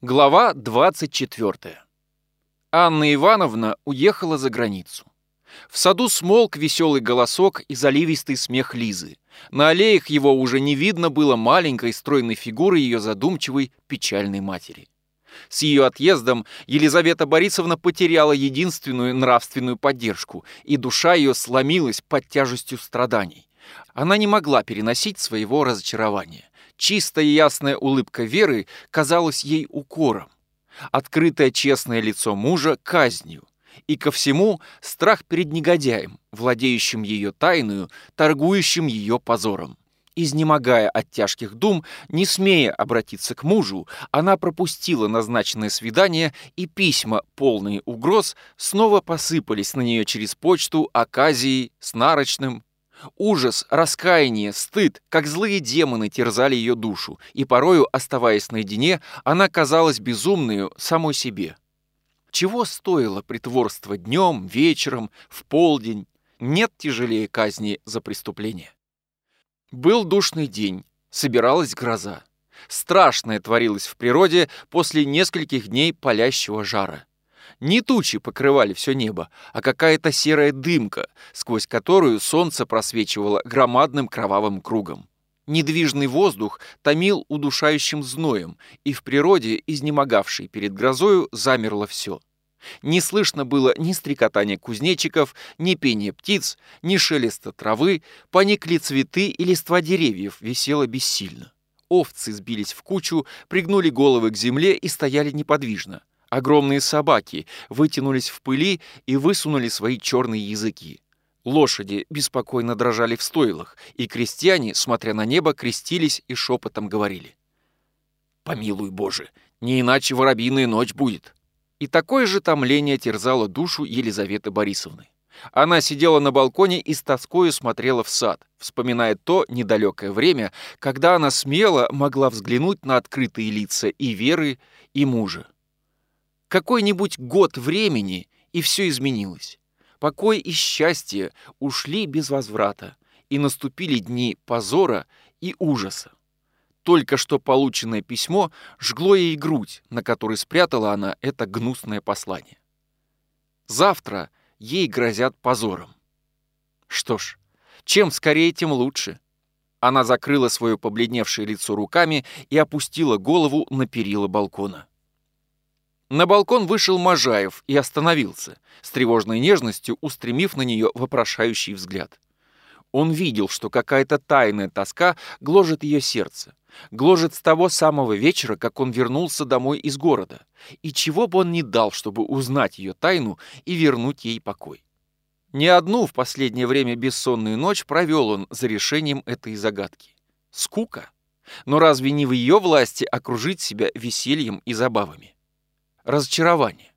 Глава 24. Анна Ивановна уехала за границу. В саду смолк веселый голосок и заливистый смех Лизы. На аллеях его уже не видно было маленькой стройной фигуры ее задумчивой, печальной матери. С ее отъездом Елизавета Борисовна потеряла единственную нравственную поддержку, и душа ее сломилась под тяжестью страданий. Она не могла переносить своего разочарования. Чистая и ясная улыбка Веры казалась ей укором. Открытое честное лицо мужа — казнью. И ко всему страх перед негодяем, владеющим ее тайную, торгующим ее позором. Изнемогая от тяжких дум, не смея обратиться к мужу, она пропустила назначенное свидание, и письма, полные угроз, снова посыпались на нее через почту оказией с нарочным Ужас, раскаяние, стыд, как злые демоны терзали ее душу, и порою, оставаясь наедине, она казалась безумную самой себе. Чего стоило притворство днем, вечером, в полдень? Нет тяжелее казни за преступление. Был душный день, собиралась гроза. Страшное творилось в природе после нескольких дней палящего жара. Не тучи покрывали все небо, а какая-то серая дымка, сквозь которую солнце просвечивало громадным кровавым кругом. Недвижный воздух томил удушающим зноем, и в природе, изнемогавшей перед грозою, замерло все. Не слышно было ни стрекотания кузнечиков, ни пения птиц, ни шелеста травы, поникли цветы и листва деревьев висело бессильно. Овцы сбились в кучу, пригнули головы к земле и стояли неподвижно. Огромные собаки вытянулись в пыли и высунули свои черные языки. Лошади беспокойно дрожали в стойлах, и крестьяне, смотря на небо, крестились и шепотом говорили. «Помилуй, Боже, не иначе воробьиная ночь будет». И такое же томление терзало душу Елизаветы Борисовны. Она сидела на балконе и с тоскою смотрела в сад, вспоминая то недалекое время, когда она смело могла взглянуть на открытые лица и Веры, и мужа. Какой-нибудь год времени, и все изменилось. Покой и счастье ушли без возврата, и наступили дни позора и ужаса. Только что полученное письмо жгло ей грудь, на которой спрятала она это гнусное послание. Завтра ей грозят позором. Что ж, чем скорее, тем лучше. Она закрыла свое побледневшее лицо руками и опустила голову на перила балкона. На балкон вышел Можаев и остановился, с тревожной нежностью устремив на нее вопрошающий взгляд. Он видел, что какая-то тайная тоска гложет ее сердце, гложет с того самого вечера, как он вернулся домой из города, и чего бы он ни дал, чтобы узнать ее тайну и вернуть ей покой. Не одну в последнее время бессонную ночь провел он за решением этой загадки. Скука. Но разве не в ее власти окружить себя весельем и забавами? Разочарование.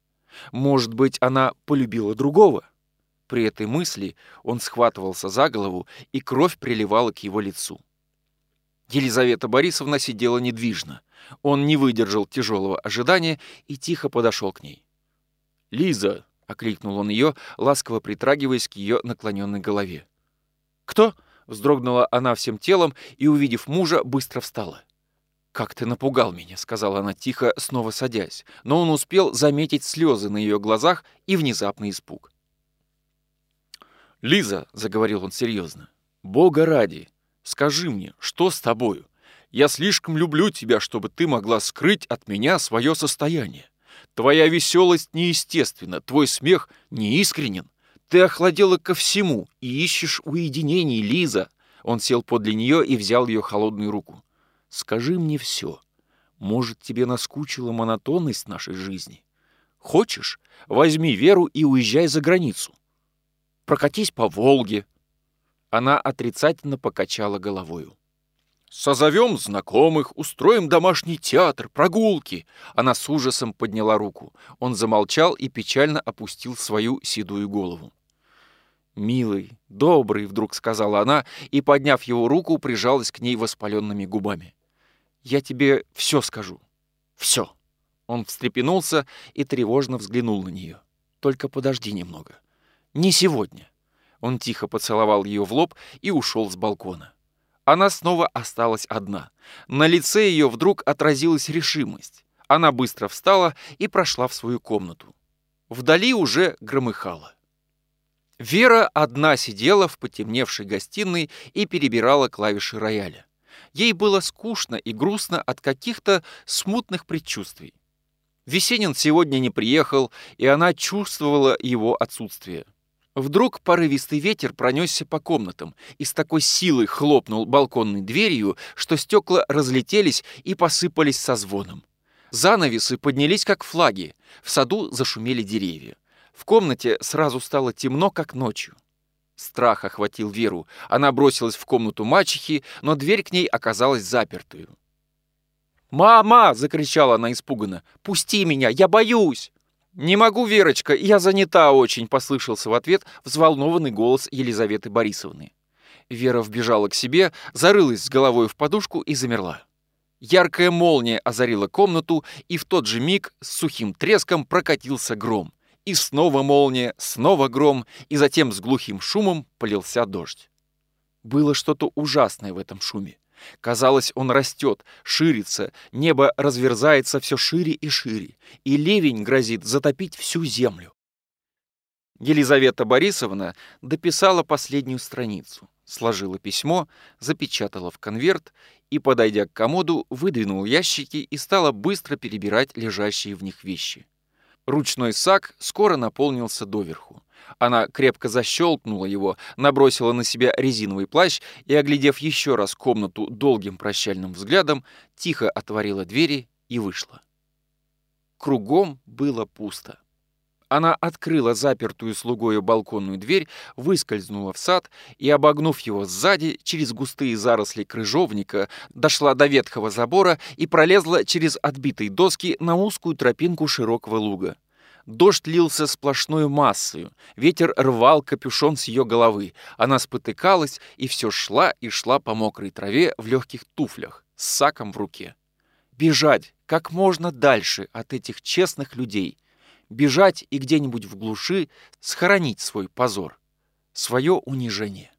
Может быть, она полюбила другого? При этой мысли он схватывался за голову, и кровь приливала к его лицу. Елизавета Борисовна сидела недвижно. Он не выдержал тяжелого ожидания и тихо подошел к ней. «Лиза!» — окликнул он ее, ласково притрагиваясь к ее наклоненной голове. «Кто?» — вздрогнула она всем телом и, увидев мужа, быстро встала. «Как ты напугал меня», — сказала она тихо, снова садясь, но он успел заметить слезы на ее глазах и внезапный испуг. «Лиза», — заговорил он серьезно, — «Бога ради, скажи мне, что с тобою? Я слишком люблю тебя, чтобы ты могла скрыть от меня свое состояние. Твоя веселость неестественна, твой смех неискренен. Ты охладела ко всему и ищешь уединений, Лиза». Он сел подле нее и взял ее холодную руку. Скажи мне все. Может, тебе наскучила монотонность нашей жизни? Хочешь, возьми Веру и уезжай за границу. Прокатись по Волге. Она отрицательно покачала головою. «Созовем знакомых, устроим домашний театр, прогулки!» Она с ужасом подняла руку. Он замолчал и печально опустил свою седую голову. «Милый, добрый», — вдруг сказала она, и, подняв его руку, прижалась к ней воспаленными губами. Я тебе все скажу. Все. Он встрепенулся и тревожно взглянул на нее. Только подожди немного. Не сегодня. Он тихо поцеловал ее в лоб и ушел с балкона. Она снова осталась одна. На лице ее вдруг отразилась решимость. Она быстро встала и прошла в свою комнату. Вдали уже громыхало. Вера одна сидела в потемневшей гостиной и перебирала клавиши рояля. Ей было скучно и грустно от каких-то смутных предчувствий. Весенин сегодня не приехал, и она чувствовала его отсутствие. Вдруг порывистый ветер пронесся по комнатам и с такой силой хлопнул балконной дверью, что стекла разлетелись и посыпались со звоном. Занавесы поднялись, как флаги. В саду зашумели деревья. В комнате сразу стало темно, как ночью. Страх охватил Веру. Она бросилась в комнату мачехи, но дверь к ней оказалась запертую. «Мама!» — закричала она испуганно. «Пусти меня! Я боюсь!» «Не могу, Верочка, я занята очень», — послышался в ответ взволнованный голос Елизаветы Борисовны. Вера вбежала к себе, зарылась с головой в подушку и замерла. Яркая молния озарила комнату, и в тот же миг с сухим треском прокатился гром. И снова молния, снова гром, и затем с глухим шумом полился дождь. Было что-то ужасное в этом шуме. Казалось, он растет, ширится, небо разверзается все шире и шире, и ливень грозит затопить всю землю. Елизавета Борисовна дописала последнюю страницу, сложила письмо, запечатала в конверт и, подойдя к комоду, выдвинул ящики и стала быстро перебирать лежащие в них вещи. Ручной сак скоро наполнился доверху. Она крепко защелкнула его, набросила на себя резиновый плащ и, оглядев еще раз комнату долгим прощальным взглядом, тихо отворила двери и вышла. Кругом было пусто. Она открыла запертую слугою балконную дверь, выскользнула в сад и, обогнув его сзади, через густые заросли крыжовника, дошла до ветхого забора и пролезла через отбитые доски на узкую тропинку широкого луга. Дождь лился сплошной массою, ветер рвал капюшон с ее головы. Она спотыкалась и все шла и шла по мокрой траве в легких туфлях, с саком в руке. Бежать как можно дальше от этих честных людей — бежать и где-нибудь в глуши схоронить свой позор, свое унижение.